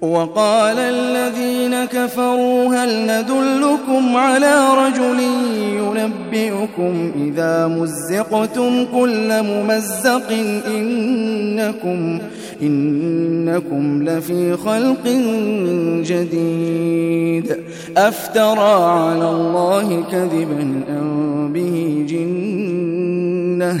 وقال الذين كفروا هل ندلكم على رجل ينبئكم إذا مزقتم كل ممزق إنكم إنكم لفي خلق جديد أفترى على الله كذبا أم به جنة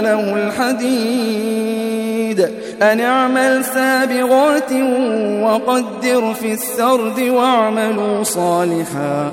له الحديد. أن اعمل سابغات وقدر في السرد واعملوا صالحا.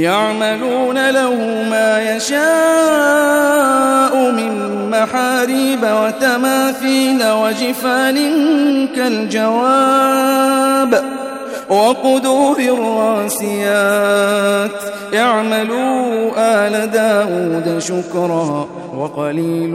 يعملون له ما يشاء من محاريب وتماثيل وجفان كالجواب وقدور الراسيات. اعملوا آل داود شكرا وقليل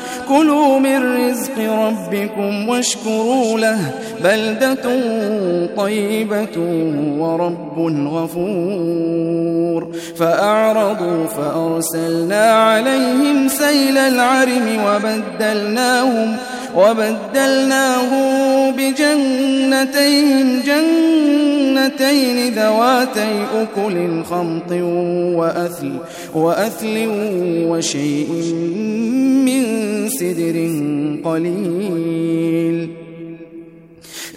كلوا من رزق ربكم واشكروا له بلدة طيبة ورب غفور. فأعرضوا فأرسلنا عليهم سيل العرم وبدلناهم وبدلناه بجنتين جنتين ذواتي أكل خمط وأثل, وأثل وشيء من سدر قليل.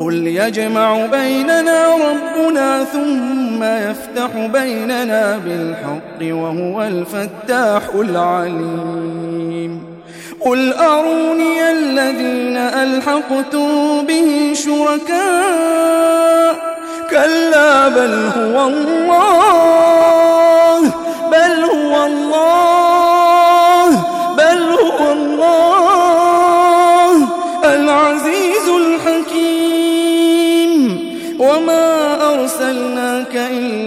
قل يجمع بيننا ربنا ثم يفتح بيننا بالحق وهو الفتاح العليم. قل أروني الذين ألحقتم به شركاء. كلا بل هو الله بل هو الله.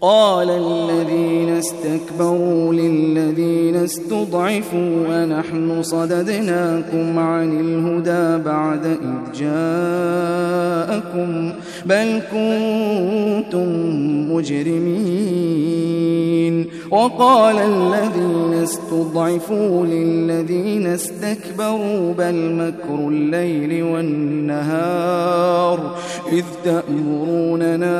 قال الذين استكبروا للذين استضعفوا ونحن صددناكم عن الهدى بعد إذ جاءكم بل كنتم مجرمين. وقال الذين استضعفوا للذين استكبروا بل مكر الليل والنهار إذ تأمروننا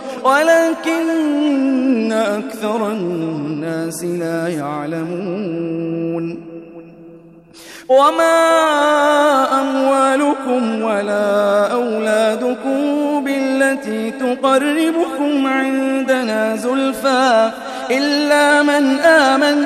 ولكن أكثر الناس لا يعلمون. وما أموالكم ولا أولادكم بالتي تقربكم عندنا زلفى إلا من آمن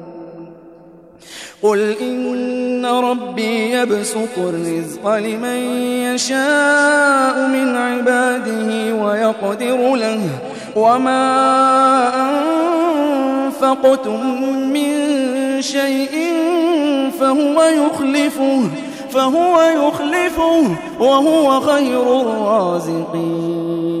قل إن ربي يبسط الرزق لمن يشاء من عباده ويقدر له وما أنفقتم من شيء فهو يخلفه فهو يخلفه وهو خير الرازقين.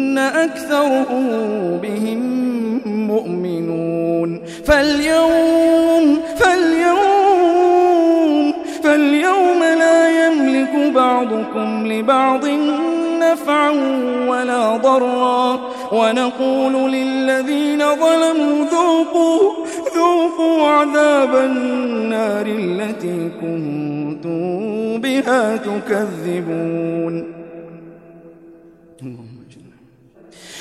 أكثرهم بهم مؤمنون. فاليوم فاليوم فاليوم لا يملك بعضكم لبعض نفعا ولا ضرا. ونقول للذين ظلموا ذوقوا ذوقوا عذاب النار التي كنتم بها تكذبون.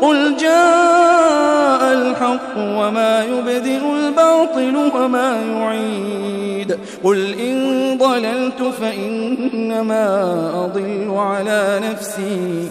قل جاء الحق وما يبدئ الباطل وما يعيد قل إن ضللت فإنما أضل على نفسي